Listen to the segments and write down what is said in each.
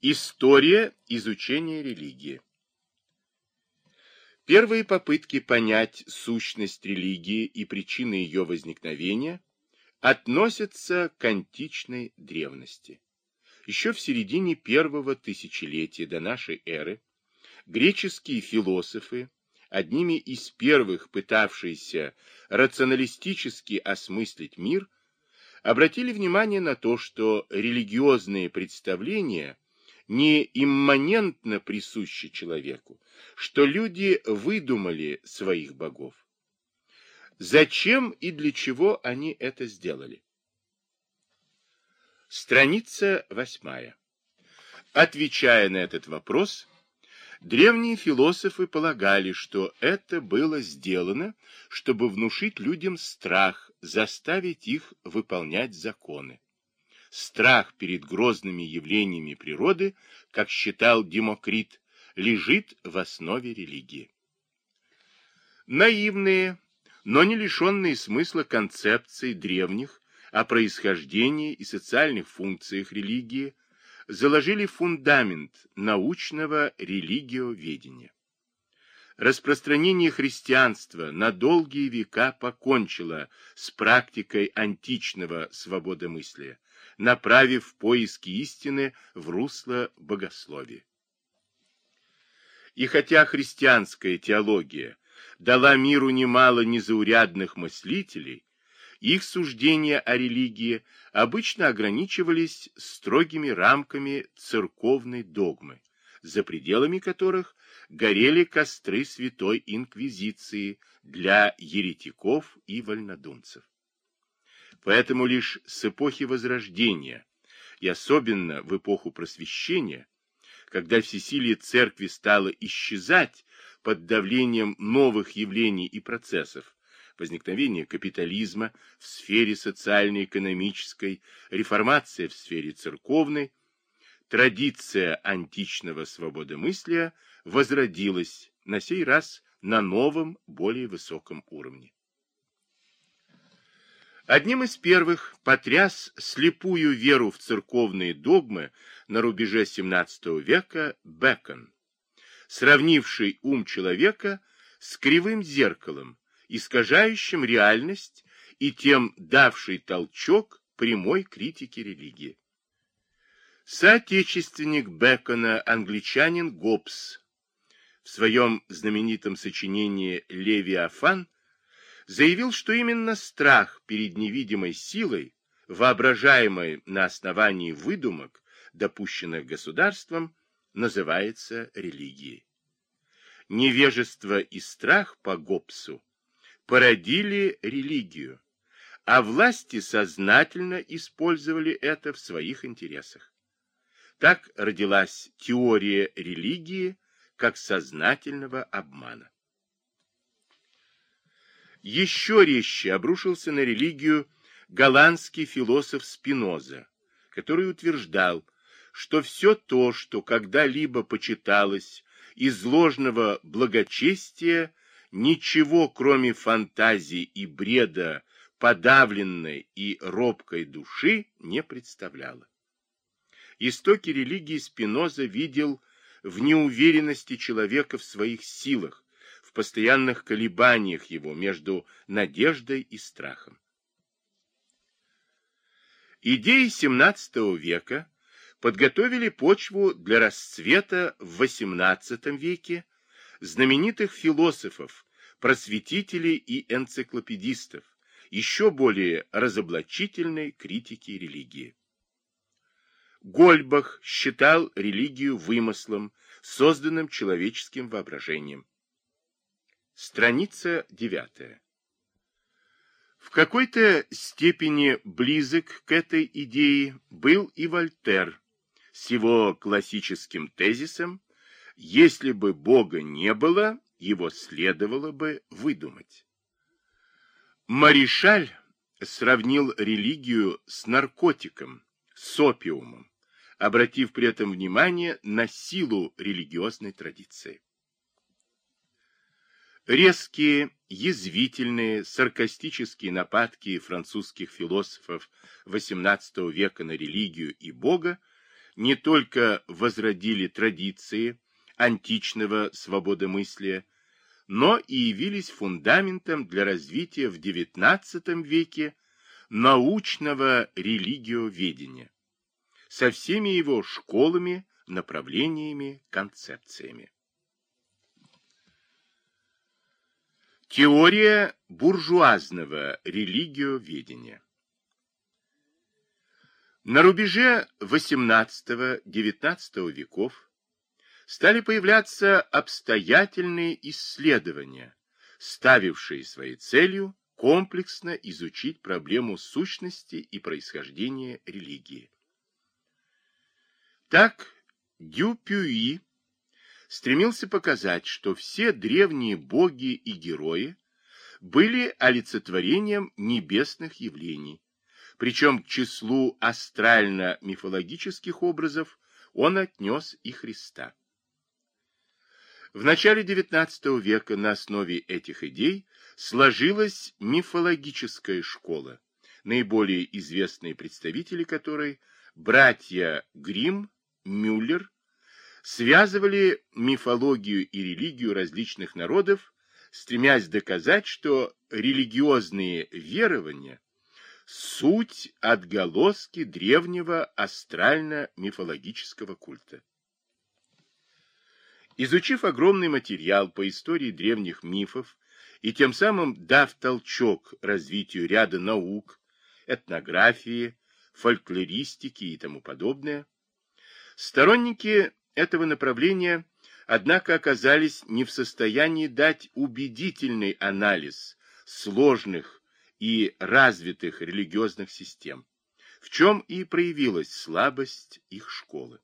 История изучения религии. Первые попытки понять сущность религии и причины ее возникновения относятся к античной древности. Еще в середине первого тысячелетия до нашей эры греческие философы, одними из первых пытавшиеся рационалистически осмыслить мир, обратили внимание на то, что религиозные представления не имманентно присущи человеку, что люди выдумали своих богов. Зачем и для чего они это сделали? Страница восьмая. Отвечая на этот вопрос, древние философы полагали, что это было сделано, чтобы внушить людям страх, заставить их выполнять законы. Страх перед грозными явлениями природы, как считал Демокрит, лежит в основе религии. Наивные, но не лишенные смысла концепции древних о происхождении и социальных функциях религии заложили фундамент научного религиоведения. Распространение христианства на долгие века покончило с практикой античного свободомыслия, направив поиски истины в русло богословия. И хотя христианская теология дала миру немало незаурядных мыслителей, их суждения о религии обычно ограничивались строгими рамками церковной догмы, за пределами которых горели костры святой инквизиции для еретиков и вольнодумцев. Поэтому лишь с эпохи Возрождения и особенно в эпоху Просвещения когда всесилие церкви стало исчезать под давлением новых явлений и процессов, возникновение капитализма в сфере социально-экономической, реформация в сфере церковной, традиция античного свободомыслия возродилась, на сей раз на новом, более высоком уровне. Одним из первых потряс слепую веру в церковные догмы на рубеже XVII века Бекон, сравнивший ум человека с кривым зеркалом, искажающим реальность и тем давший толчок прямой критике религии. Соотечественник Бекона, англичанин Гоббс, в своем знаменитом сочинении «Левиафан» заявил, что именно страх перед невидимой силой, воображаемой на основании выдумок, допущенных государством, называется религией. Невежество и страх по Гоббсу породили религию, а власти сознательно использовали это в своих интересах. Так родилась теория религии как сознательного обмана еще резче обрушился на религию голландский философ Спиноза, который утверждал, что все то, что когда-либо почиталось из ложного благочестия, ничего, кроме фантазии и бреда подавленной и робкой души, не представляло. Истоки религии Спиноза видел в неуверенности человека в своих силах, постоянных колебаниях его между надеждой и страхом. Идеи XVII века подготовили почву для расцвета в XVIII веке знаменитых философов, просветителей и энциклопедистов, еще более разоблачительной критики религии. Гольбах считал религию вымыслом, созданным человеческим воображением. Страница девятая. В какой-то степени близок к этой идее был и Вольтер с его классическим тезисом «Если бы Бога не было, его следовало бы выдумать». Маришаль сравнил религию с наркотиком, с опиумом, обратив при этом внимание на силу религиозной традиции. Резкие, язвительные, саркастические нападки французских философов XVIII века на религию и Бога не только возродили традиции античного свободомыслия, но и явились фундаментом для развития в XIX веке научного религиоведения со всеми его школами, направлениями, концепциями. Теория буржуазного религиоведения На рубеже XVIII-XIX веков стали появляться обстоятельные исследования, ставившие своей целью комплексно изучить проблему сущности и происхождения религии. Так, Дюпюи стремился показать, что все древние боги и герои были олицетворением небесных явлений, причем к числу астрально-мифологических образов он отнес и Христа. В начале XIX века на основе этих идей сложилась мифологическая школа, наиболее известные представители которой – братья Гримм, Мюллер связывали мифологию и религию различных народов, стремясь доказать, что религиозные верования – суть отголоски древнего астрально-мифологического культа. Изучив огромный материал по истории древних мифов и тем самым дав толчок развитию ряда наук, этнографии, фольклористики и тому подобное, сторонники этого направления, однако, оказались не в состоянии дать убедительный анализ сложных и развитых религиозных систем, в чем и проявилась слабость их школы.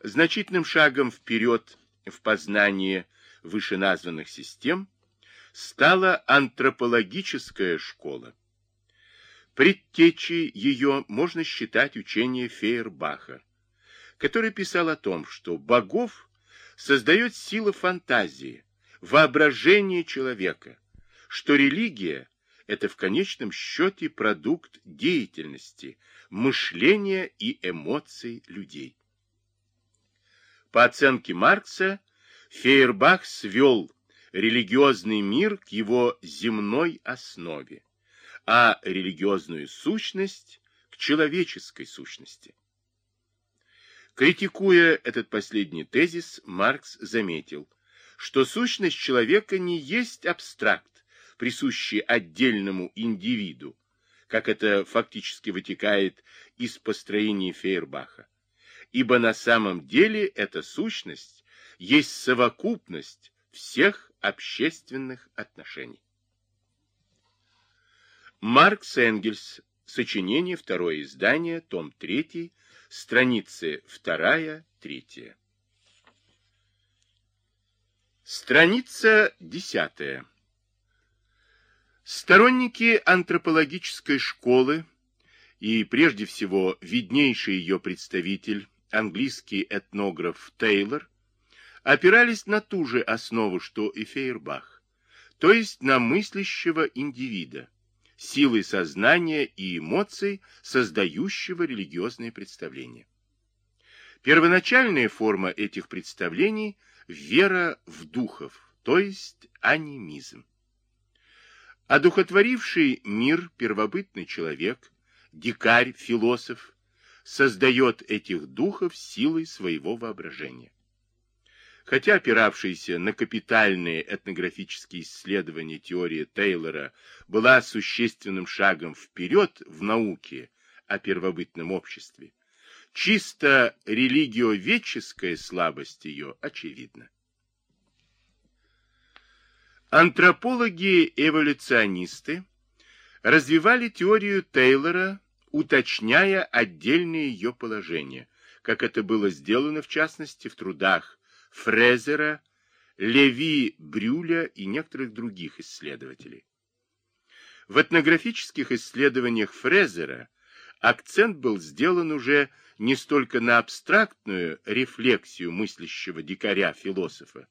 Значительным шагом вперед в познании вышеназванных систем стала антропологическая школа. Предтечей ее можно считать учение Фейербаха, который писал о том, что богов создает сила фантазии, воображение человека, что религия – это в конечном счете продукт деятельности, мышления и эмоций людей. По оценке Маркса, Фейербах свел религиозный мир к его земной основе, а религиозную сущность к человеческой сущности. Критикуя этот последний тезис, Маркс заметил, что сущность человека не есть абстракт, присущий отдельному индивиду, как это фактически вытекает из построения Фейербаха, ибо на самом деле эта сущность есть совокупность всех общественных отношений. Маркс Энгельс. Сочинение, второе издание, том 3, Страницы 2-3. Страница 10. Сторонники антропологической школы и прежде всего виднейший ее представитель, английский этнограф Тейлор, опирались на ту же основу, что и Фейербах, то есть на мыслящего индивида силой сознания и эмоций, создающего религиозные представления. Первоначальная форма этих представлений – вера в духов, то есть анимизм. Одухотворивший мир первобытный человек, дикарь, философ, создает этих духов силой своего воображения. Хотя опиравшаяся на капитальные этнографические исследования теория Тейлора была существенным шагом вперед в науке о первобытном обществе, чисто религиоведческая слабость ее очевидна. Антропологи-эволюционисты развивали теорию Тейлора, уточняя отдельные ее положения, как это было сделано в частности в трудах Фрезера, Леви Брюля и некоторых других исследователей. В этнографических исследованиях Фрезера акцент был сделан уже не столько на абстрактную рефлексию мыслящего дикаря-философа,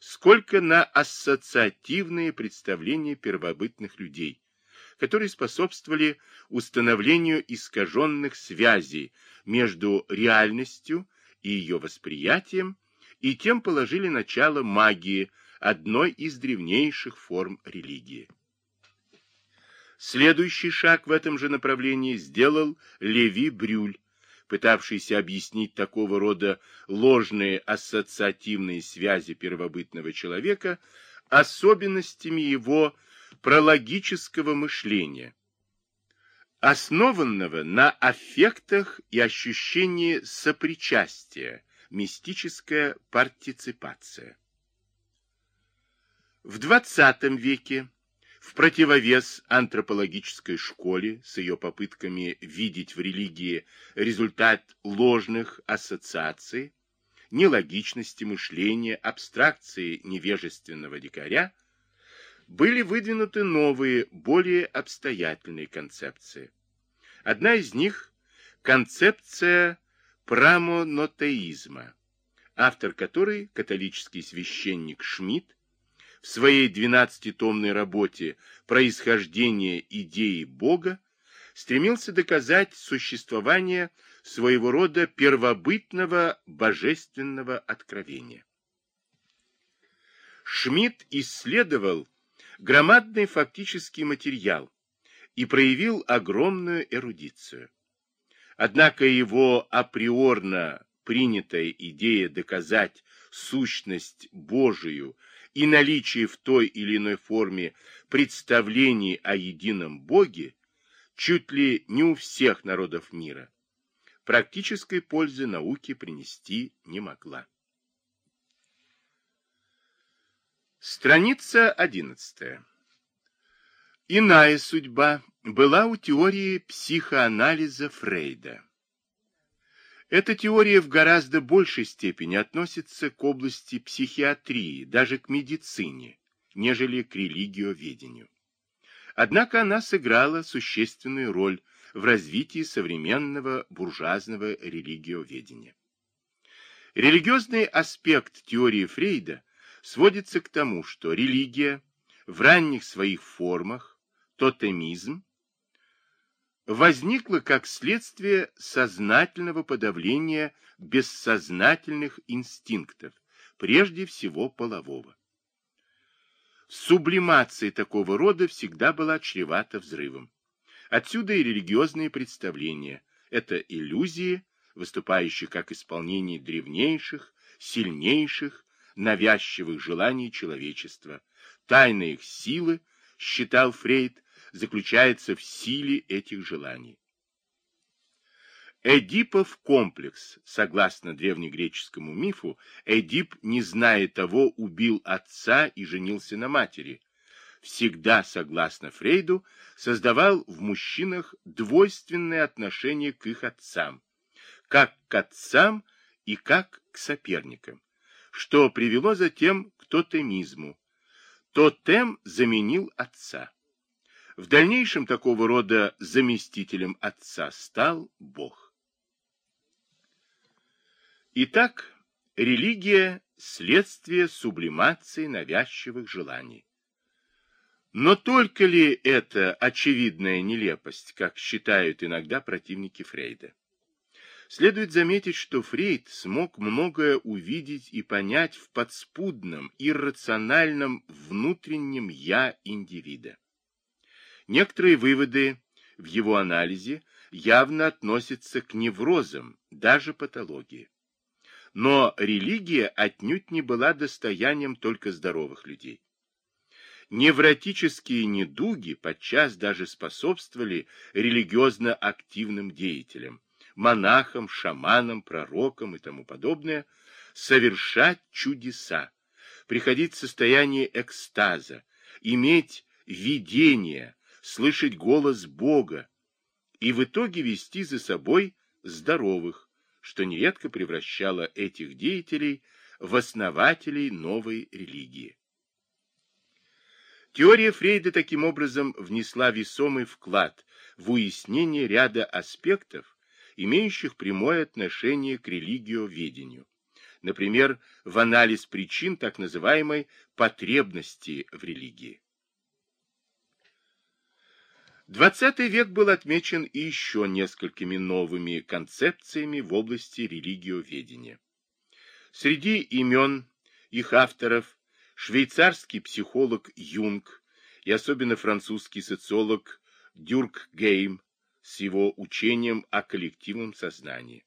сколько на ассоциативные представления первобытных людей, которые способствовали установлению искаженных связей между реальностью и ее восприятием, и тем положили начало магии, одной из древнейших форм религии. Следующий шаг в этом же направлении сделал Леви Брюль, пытавшийся объяснить такого рода ложные ассоциативные связи первобытного человека особенностями его прологического мышления, основанного на аффектах и ощущении сопричастия, мистическая партиципация. В XX веке в противовес антропологической школе с ее попытками видеть в религии результат ложных ассоциаций, нелогичности мышления, абстракции невежественного дикаря, были выдвинуты новые, более обстоятельные концепции. Одна из них – концепция прамонотеизма, автор которой, католический священник Шмидт, в своей двенадцатитомной работе «Происхождение идеи Бога» стремился доказать существование своего рода первобытного божественного откровения. Шмидт исследовал громадный фактический материал и проявил огромную эрудицию. Однако его априорно принятая идея доказать сущность Божию и наличие в той или иной форме представлений о едином Боге чуть ли не у всех народов мира, практической пользы науке принести не могла. Страница одиннадцатая. Иная судьба была у теории психоанализа Фрейда. Эта теория в гораздо большей степени относится к области психиатрии, даже к медицине, нежели к религиоведению. Однако она сыграла существенную роль в развитии современного буржуазного религиоведения. Религиозный аспект теории Фрейда сводится к тому, что религия в ранних своих формах, тотемизм, возникла как следствие сознательного подавления бессознательных инстинктов, прежде всего полового. Сублимация такого рода всегда была чревата взрывом. Отсюда и религиозные представления. Это иллюзии, выступающие как исполнение древнейших, сильнейших, навязчивых желаний человечества. Тайна их силы, считал Фрейд, заключается в силе этих желаний. Эдипов комплекс, согласно древнегреческому мифу, Эдип, не зная того, убил отца и женился на матери. Всегда, согласно Фрейду, создавал в мужчинах двойственное отношение к их отцам, как к отцам и как к соперникам, что привело затем к тотемизму. Тотем заменил отца. В дальнейшем такого рода заместителем отца стал Бог. Итак, религия – следствие сублимации навязчивых желаний. Но только ли это очевидная нелепость, как считают иногда противники Фрейда? Следует заметить, что Фрейд смог многое увидеть и понять в подспудном, иррациональном внутреннем «я» индивида. Некоторые выводы в его анализе явно относятся к неврозам, даже патологии. Но религия отнюдь не была достоянием только здоровых людей. Невротические недуги подчас даже способствовали религиозно активным деятелям, монахам, шаманам, пророкам и тому подобное, совершать чудеса, приходить в состояние экстаза, иметь видение, слышать голос Бога и в итоге вести за собой здоровых, что нередко превращало этих деятелей в основателей новой религии. Теория Фрейда таким образом внесла весомый вклад в уяснение ряда аспектов, имеющих прямое отношение к религиоведению. Например, в анализ причин так называемой потребности в религии. XX век был отмечен и еще несколькими новыми концепциями в области религиоведения. Среди имен их авторов швейцарский психолог Юнг и особенно французский социолог Дюрк Гейм с его учением о коллективном сознании.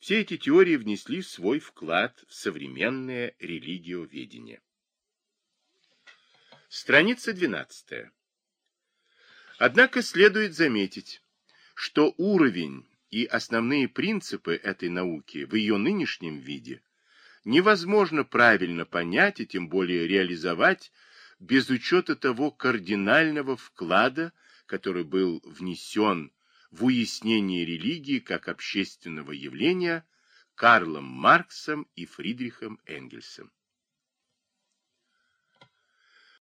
Все эти теории внесли свой вклад в современное религиоведение. Страница 12. Однако следует заметить, что уровень и основные принципы этой науки в ее нынешнем виде невозможно правильно понять и тем более реализовать без учета того кардинального вклада, который был внесен в уяснение религии как общественного явления Карлом Марксом и Фридрихом Энгельсом.